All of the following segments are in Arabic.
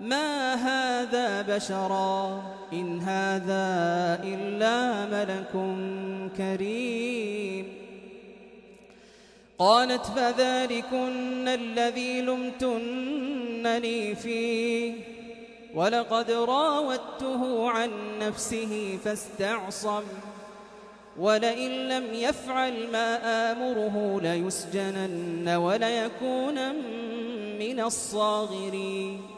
ما هذا بشرا إن هذا إلا ملك كريم قالت فذلكن الذي لمتنني فيه ولقد راودته عن نفسه فاستعصم ولئن لم يفعل ما آمره ليسجنن وليكون من الصاغرين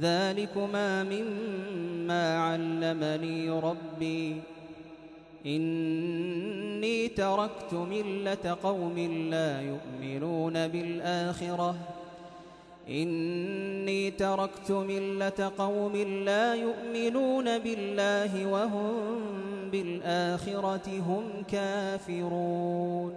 ذلكما مما علمني ربي. إني تركت ملة قوم لا يؤمنون بالآخرة. إني تركت ملة قوم لا يؤمنون بالله وهم بالآخرة هم كافرون.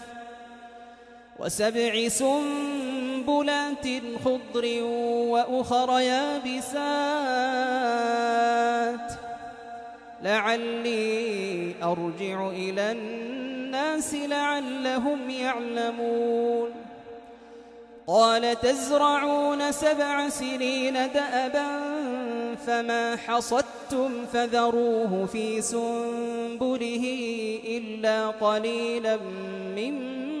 وسبع سنبلات خضر وأخر يابسات. لعلي أرجع إلى النار للناس لعلهم يعلمون. قال تزرعون سبع سنين دأبا فما حصدتم فذروه في سنبله إلا قليلا مما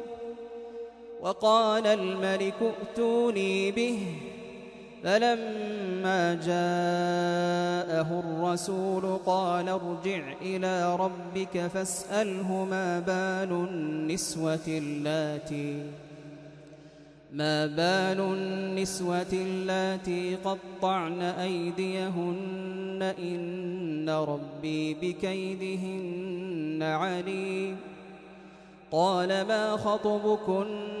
وقال الملك ائتوني به. فلما جاءه الرسول قال ارجع إلى ربك فاسأله ما بال النسوة اللاتي ما بال النسوة اللاتي قطعن أيديهن. إن ربي بكيدهن عليم. قال ما خطبكن؟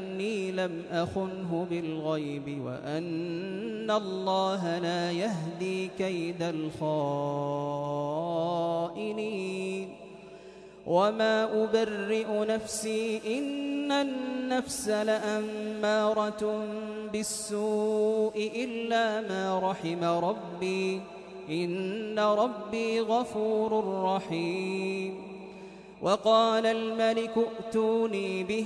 أني لم أخنه بالغيب وأن الله لا يهدي كيد الخائنين. وما أبرئ نفسي إن النفس لأمارة بالسوء إلا ما رحم ربي. إن ربي غفور رحيم. وقال الملك ائتوني به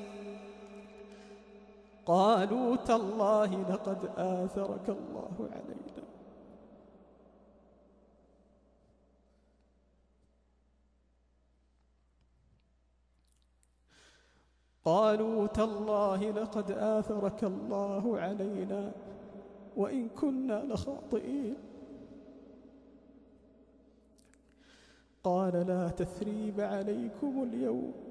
قالوا تالله لقد آثرك الله علينا. قالوا تالله لقد آثرك الله علينا وإن كنا لخاطئين. قال لا تثريب عليكم اليوم.